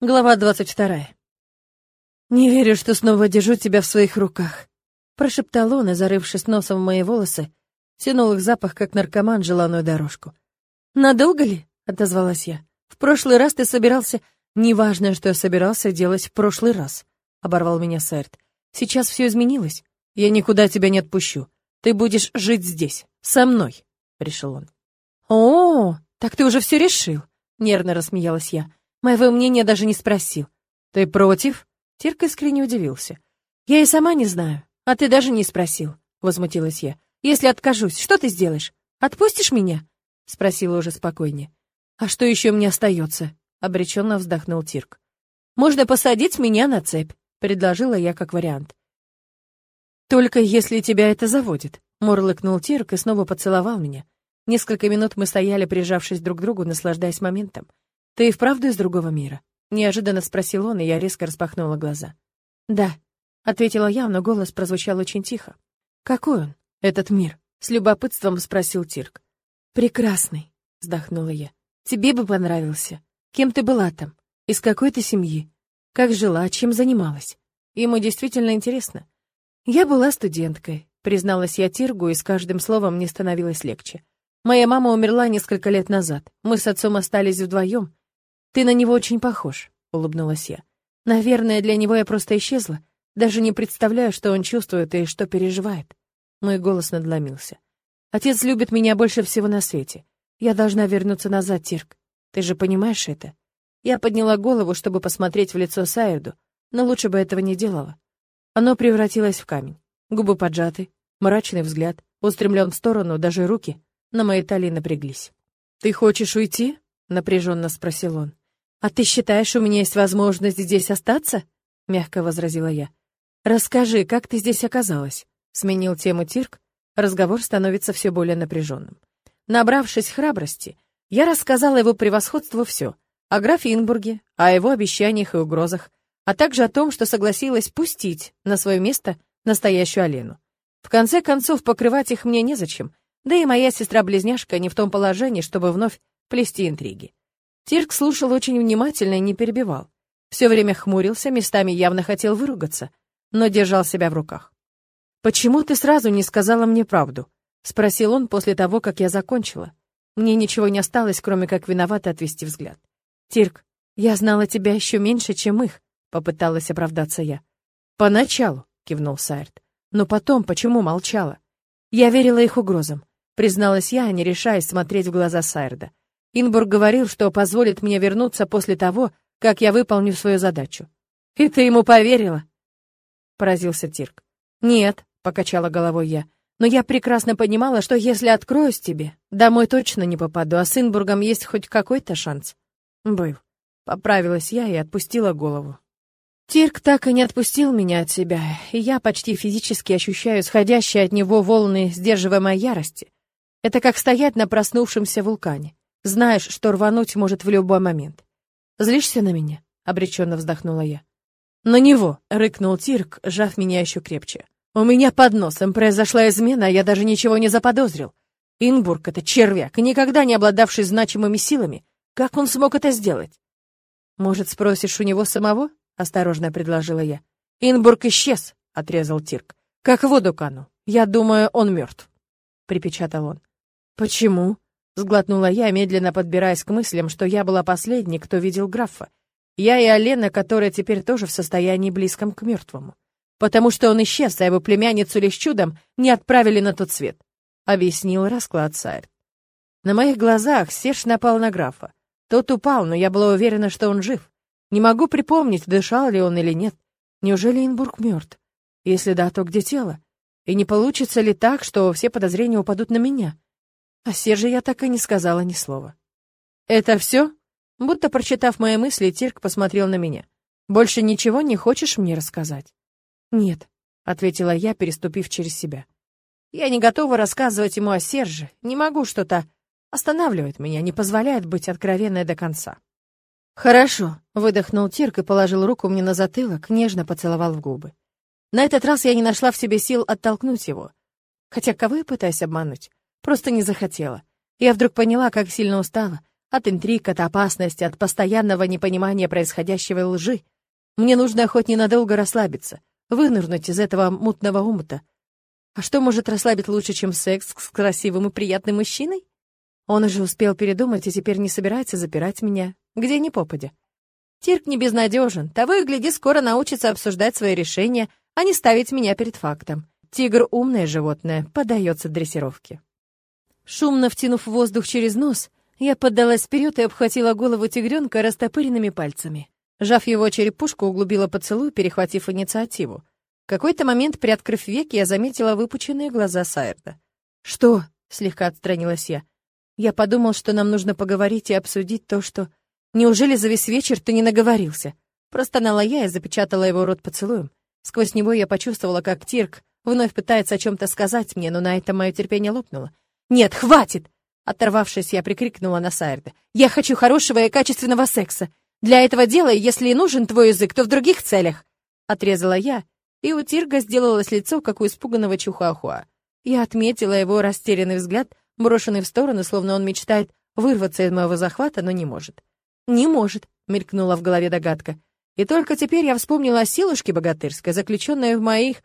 Глава двадцать вторая. «Не верю, что снова держу тебя в своих руках», — прошептал он и, зарывшись носом в мои волосы, тянул их запах, как наркоман, желанную дорожку. «Надолго ли?» — отозвалась я. «В прошлый раз ты собирался...» «Неважно, что я собирался делать в прошлый раз», — оборвал меня Сайрт. «Сейчас все изменилось. Я никуда тебя не отпущу. Ты будешь жить здесь, со мной», — решил он. «О, так ты уже все решил», — нервно рассмеялась я. Моего мнения даже не спросил. Ты против? Тирк искренне удивился. Я и сама не знаю. А ты даже не спросил, возмутилась я. Если откажусь, что ты сделаешь? Отпустишь меня? спросила уже спокойнее. А что еще мне остается? обреченно вздохнул Тирк. Можно посадить меня на цепь, предложила я как вариант. Только если тебя это заводит, мурлыкнул Тирк и снова поцеловал меня. Несколько минут мы стояли, прижавшись друг к другу, наслаждаясь моментом. «Ты и вправду из другого мира?» — неожиданно спросил он, и я резко распахнула глаза. «Да», — ответила я, но голос прозвучал очень тихо. «Какой он, этот мир?» — с любопытством спросил Тирк. «Прекрасный», — вздохнула я. «Тебе бы понравился. Кем ты была там? Из какой ты семьи? Как жила, чем занималась? Ему действительно интересно. Я была студенткой, призналась я Тиргу, и с каждым словом мне становилось легче. Моя мама умерла несколько лет назад. Мы с отцом остались вдвоем, «Ты на него очень похож», — улыбнулась я. «Наверное, для него я просто исчезла. Даже не представляю, что он чувствует и что переживает». Мой голос надломился. «Отец любит меня больше всего на свете. Я должна вернуться назад, Тирк. Ты же понимаешь это?» Я подняла голову, чтобы посмотреть в лицо Сайерду, но лучше бы этого не делала. Оно превратилось в камень. Губы поджаты, мрачный взгляд, устремлен в сторону, даже руки на моей талии напряглись. «Ты хочешь уйти?» — напряженно спросил он. «А ты считаешь, у меня есть возможность здесь остаться?» — мягко возразила я. «Расскажи, как ты здесь оказалась?» — сменил тему Тирк. Разговор становится все более напряженным. Набравшись храбрости, я рассказала его превосходству все. О графе Инбурге, о его обещаниях и угрозах, а также о том, что согласилась пустить на свое место настоящую Алену. В конце концов, покрывать их мне незачем, да и моя сестра-близняшка не в том положении, чтобы вновь плести интриги. Тирк слушал очень внимательно и не перебивал. Все время хмурился, местами явно хотел выругаться, но держал себя в руках. «Почему ты сразу не сказала мне правду?» — спросил он после того, как я закончила. Мне ничего не осталось, кроме как виновато отвести взгляд. «Тирк, я знала тебя еще меньше, чем их», — попыталась оправдаться я. «Поначалу», — кивнул Сайрт. «Но потом почему молчала?» «Я верила их угрозам», — призналась я, не решаясь смотреть в глаза Сайрда. Инбург говорил, что позволит мне вернуться после того, как я выполню свою задачу. И ты ему поверила? Поразился Тирк. Нет, покачала головой я. Но я прекрасно понимала, что если откроюсь тебе, домой точно не попаду, а с Инбургом есть хоть какой-то шанс. Был. Поправилась я и отпустила голову. Тирк так и не отпустил меня от себя, и я почти физически ощущаю сходящие от него волны сдерживаемой ярости. Это как стоять на проснувшемся вулкане. Знаешь, что рвануть может в любой момент. Злишься на меня? обреченно вздохнула я. На него, рыкнул Тирк, сжав меня еще крепче. У меня под носом произошла измена, а я даже ничего не заподозрил. Инбург — это червяк, никогда не обладавший значимыми силами. Как он смог это сделать? Может, спросишь у него самого? Осторожно предложила я. Инбург исчез, отрезал Тирк. Как воду канул. Я думаю, он мертв. Припечатал он. Почему? Сглотнула я, медленно подбираясь к мыслям, что я была последней, кто видел графа. Я и Алена, которая теперь тоже в состоянии близком к мертвому. Потому что он исчез, а его племянницу лишь чудом не отправили на тот свет. Объяснил расклад царь. На моих глазах Серж напал на графа. Тот упал, но я была уверена, что он жив. Не могу припомнить, дышал ли он или нет. Неужели Инбург мертв? Если да, то где тело? И не получится ли так, что все подозрения упадут на меня? О Серже я так и не сказала ни слова. «Это все?» Будто прочитав мои мысли, Тирк посмотрел на меня. «Больше ничего не хочешь мне рассказать?» «Нет», — ответила я, переступив через себя. «Я не готова рассказывать ему о Серже. Не могу что-то останавливает меня, не позволяет быть откровенной до конца». «Хорошо», — выдохнул Тирк и положил руку мне на затылок, нежно поцеловал в губы. На этот раз я не нашла в себе сил оттолкнуть его. Хотя кого я пытаюсь обмануть? Просто не захотела. Я вдруг поняла, как сильно устала. От интриг, от опасности, от постоянного непонимания происходящего и лжи. Мне нужно хоть ненадолго расслабиться, вынырнуть из этого мутного умута. А что может расслабить лучше, чем секс с красивым и приятным мужчиной? Он уже успел передумать и теперь не собирается запирать меня, где ни попадя. Тирк не безнадежен, того и гляди, скоро научится обсуждать свои решения, а не ставить меня перед фактом. Тигр — умное животное, поддается дрессировке. Шумно втянув воздух через нос, я поддалась вперед и обхватила голову тигренка растопыренными пальцами. Жав его черепушку, углубила поцелуй, перехватив инициативу. В какой-то момент, приоткрыв веки, я заметила выпученные глаза Сайрда. «Что?» — слегка отстранилась я. «Я подумал, что нам нужно поговорить и обсудить то, что...» «Неужели за весь вечер ты не наговорился?» Простонала я и запечатала его рот поцелуем. Сквозь него я почувствовала, как Тирк вновь пытается о чем-то сказать мне, но на это мое терпение лопнуло. «Нет, хватит!» Оторвавшись, я прикрикнула на Сайрда. «Я хочу хорошего и качественного секса. Для этого дела, если и нужен твой язык, то в других целях!» Отрезала я, и у Тирга сделалось лицо, как у испуганного чухуахуа. Я отметила его растерянный взгляд, брошенный в сторону, словно он мечтает вырваться из моего захвата, но не может. «Не может», — мелькнула в голове догадка. И только теперь я вспомнила о силушке богатырской, заключенной в моих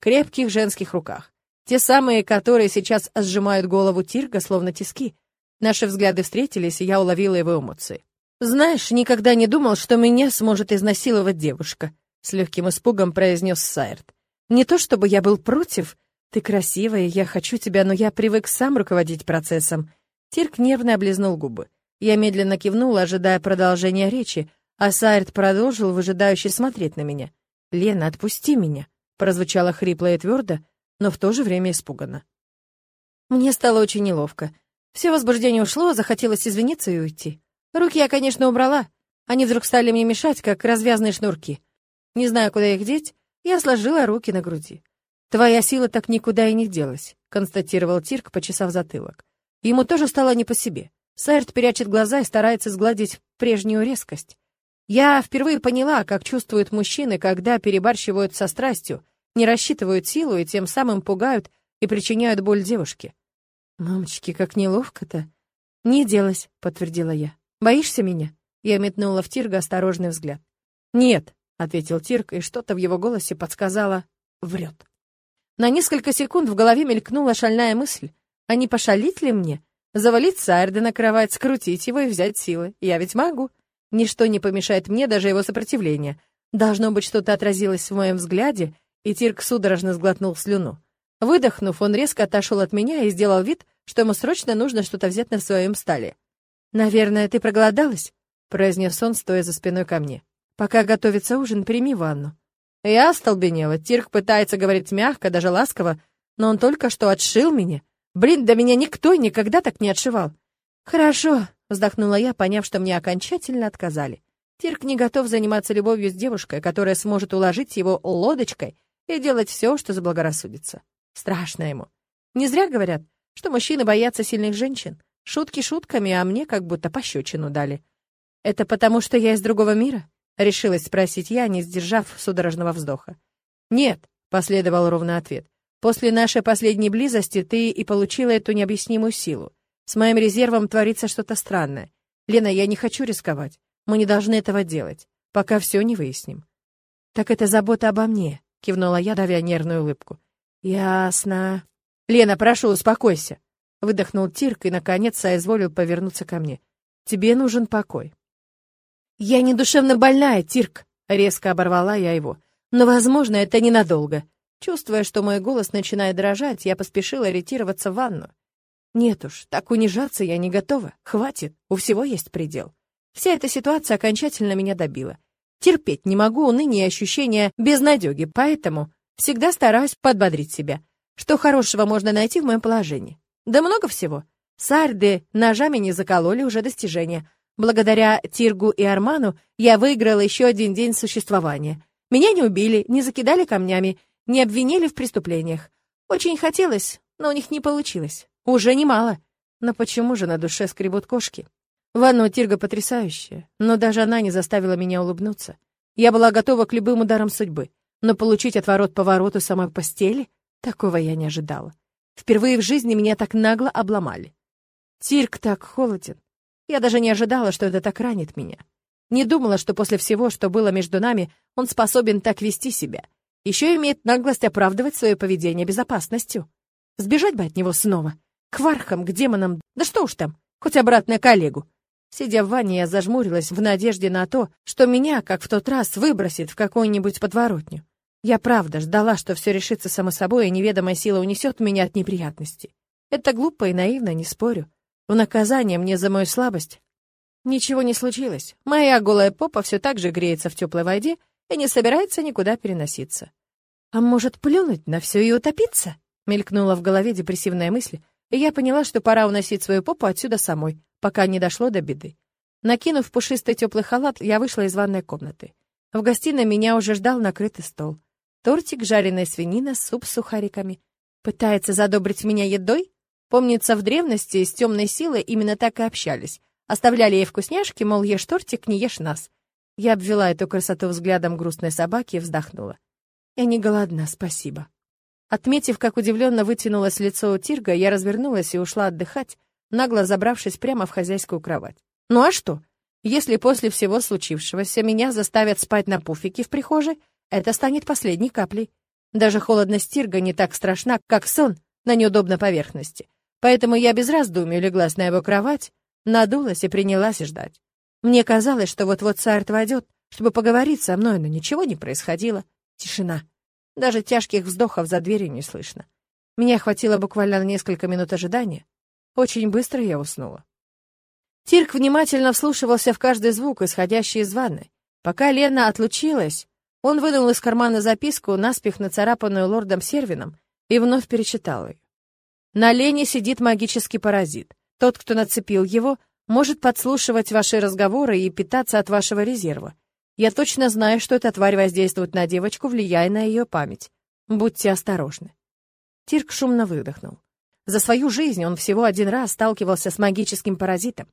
крепких женских руках. Те самые, которые сейчас сжимают голову Тирга, словно тиски. Наши взгляды встретились, и я уловила его эмоции. «Знаешь, никогда не думал, что меня сможет изнасиловать девушка», — с легким испугом произнес Сайрт. «Не то чтобы я был против. Ты красивая, я хочу тебя, но я привык сам руководить процессом». Тирк нервно облизнул губы. Я медленно кивнула, ожидая продолжения речи, а Сайрт продолжил выжидающе смотреть на меня. «Лена, отпусти меня», — прозвучало хрипло и твердо, но в то же время испуганно. Мне стало очень неловко. Все возбуждение ушло, захотелось извиниться и уйти. Руки я, конечно, убрала. Они вдруг стали мне мешать, как развязные шнурки. Не знаю, куда их деть, я сложила руки на груди. «Твоя сила так никуда и не делась», — констатировал Тирк, почесав затылок. Ему тоже стало не по себе. Сайрт прячет глаза и старается сгладить прежнюю резкость. Я впервые поняла, как чувствуют мужчины, когда перебарщивают со страстью, не рассчитывают силу и тем самым пугают и причиняют боль девушке. «Мамочки, как неловко-то!» «Не делась», — подтвердила я. «Боишься меня?» Я метнула в Тирга осторожный взгляд. «Нет», — ответил Тирк, и что-то в его голосе подсказало «врет». На несколько секунд в голове мелькнула шальная мысль. А не пошалить ли мне? Завалить Сайрда на кровать, скрутить его и взять силы. Я ведь могу. Ничто не помешает мне, даже его сопротивление. Должно быть, что-то отразилось в моем взгляде, и Тирк судорожно сглотнул слюну. Выдохнув, он резко отошел от меня и сделал вид, что ему срочно нужно что-то взять на своем столе. «Наверное, ты проголодалась?» — произнес он, стоя за спиной ко мне. «Пока готовится ужин, прими ванну». Я остолбенела. Тирк пытается говорить мягко, даже ласково, но он только что отшил меня. Блин, да меня никто никогда так не отшивал. «Хорошо», — вздохнула я, поняв, что мне окончательно отказали. Тирк не готов заниматься любовью с девушкой, которая сможет уложить его лодочкой и делать все, что заблагорассудится. Страшно ему. Не зря говорят, что мужчины боятся сильных женщин. Шутки шутками, а мне как будто пощечину дали. «Это потому, что я из другого мира?» — решилась спросить я, не сдержав судорожного вздоха. «Нет», — последовал ровно ответ. «После нашей последней близости ты и получила эту необъяснимую силу. С моим резервом творится что-то странное. Лена, я не хочу рисковать. Мы не должны этого делать, пока все не выясним». «Так это забота обо мне», — кивнула я, давя нервную улыбку. «Ясно». «Лена, прошу, успокойся», — выдохнул Тирк и, наконец, соизволил повернуться ко мне. «Тебе нужен покой». «Я не душевно больная, Тирк», — резко оборвала я его. «Но, возможно, это ненадолго». Чувствуя, что мой голос начинает дрожать, я поспешила ретироваться в ванну. Нет уж, так унижаться я не готова. Хватит, у всего есть предел. Вся эта ситуация окончательно меня добила. Терпеть не могу уныние и ощущения безнадеги, поэтому всегда стараюсь подбодрить себя. Что хорошего можно найти в моем положении? Да много всего. Сарды ножами не закололи уже достижения. Благодаря Тиргу и Арману я выиграла еще один день существования. Меня не убили, не закидали камнями, не обвинили в преступлениях. Очень хотелось, но у них не получилось. Уже немало. Но почему же на душе скребут кошки? Ванна у Тирга потрясающая, но даже она не заставила меня улыбнуться. Я была готова к любым ударам судьбы, но получить отворот-повороту самой постели — такого я не ожидала. Впервые в жизни меня так нагло обломали. Тирк так холоден. Я даже не ожидала, что это так ранит меня. Не думала, что после всего, что было между нами, он способен так вести себя. Еще имеет наглость оправдывать свое поведение безопасностью. Сбежать бы от него снова. К вархам, к демонам, да что уж там, хоть обратно к Олегу. Сидя в ванне, я зажмурилась в надежде на то, что меня, как в тот раз, выбросит в какую-нибудь подворотню. Я правда ждала, что все решится само собой, и неведомая сила унесет меня от неприятностей. Это глупо и наивно, не спорю. В наказание мне за мою слабость ничего не случилось. Моя голая попа все так же греется в теплой воде и не собирается никуда переноситься. А может, плюнуть на все и утопиться? Мелькнула в голове депрессивная мысль, и я поняла, что пора уносить свою попу отсюда самой, пока не дошло до беды. Накинув пушистый теплый халат, я вышла из ванной комнаты. В гостиной меня уже ждал накрытый стол. Тортик, жареная свинина, суп с сухариками. Пытается задобрить меня едой? Помнится, в древности с темной силой именно так и общались. Оставляли ей вкусняшки, мол, ешь тортик, не ешь нас. Я обвела эту красоту взглядом грустной собаки и вздохнула. Я не голодна, спасибо. Отметив, как удивленно вытянулось лицо у Тирга, я развернулась и ушла отдыхать, нагло забравшись прямо в хозяйскую кровать. Ну а что? Если после всего случившегося меня заставят спать на пуфике в прихожей, это станет последней каплей. Даже холодность Тирга не так страшна, как сон на неудобной поверхности. Поэтому я без раздумий леглась на его кровать, надулась и принялась ждать. Мне казалось, что вот-вот Сарт войдет, чтобы поговорить со мной, но ничего не происходило. Тишина. Даже тяжких вздохов за дверью не слышно. Меня хватило буквально на несколько минут ожидания. Очень быстро я уснула. Тирк внимательно вслушивался в каждый звук, исходящий из ванны. Пока Лена отлучилась, он вынул из кармана записку, наспех нацарапанную лордом Сервином, и вновь перечитал ее. На Лене сидит магический паразит. Тот, кто нацепил его, может подслушивать ваши разговоры и питаться от вашего резерва. Я точно знаю, что эта тварь воздействует на девочку, влияя на ее память. Будьте осторожны. Тирк шумно выдохнул. За свою жизнь он всего один раз сталкивался с магическим паразитом.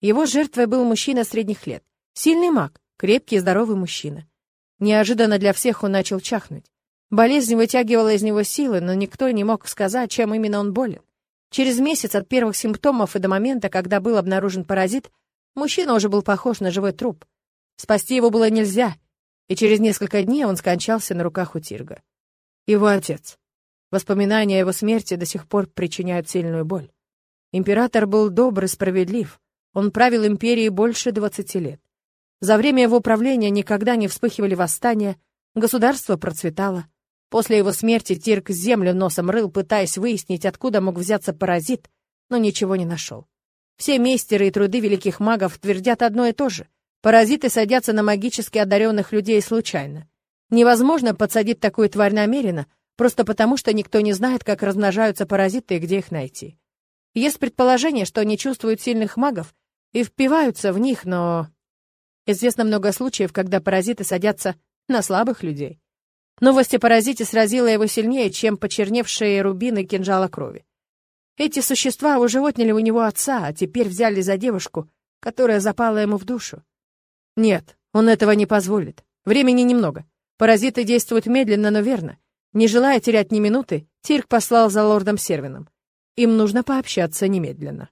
Его жертвой был мужчина средних лет. Сильный маг, крепкий и здоровый мужчина. Неожиданно для всех он начал чахнуть. Болезнь вытягивала из него силы, но никто не мог сказать, чем именно он болен. Через месяц от первых симптомов и до момента, когда был обнаружен паразит, мужчина уже был похож на живой труп. Спасти его было нельзя, и через несколько дней он скончался на руках у Тирга. Его отец. Воспоминания о его смерти до сих пор причиняют сильную боль. Император был добр и справедлив. Он правил империей больше двадцати лет. За время его правления никогда не вспыхивали восстания, государство процветало. После его смерти Тирк землю носом рыл, пытаясь выяснить, откуда мог взяться паразит, но ничего не нашел. Все мейстеры и труды великих магов твердят одно и то же. Паразиты садятся на магически одаренных людей случайно. Невозможно подсадить такую тварь намеренно, просто потому что никто не знает, как размножаются паразиты и где их найти. Есть предположение, что они чувствуют сильных магов и впиваются в них, но... Известно много случаев, когда паразиты садятся на слабых людей. Новость о паразите сразила его сильнее, чем почерневшие рубины кинжала крови. Эти существа уже отняли у него отца, а теперь взяли за девушку, которая запала ему в душу. Нет, он этого не позволит. Времени немного. Паразиты действуют медленно, но верно. Не желая терять ни минуты, Тирк послал за лордом Сервином. Им нужно пообщаться немедленно.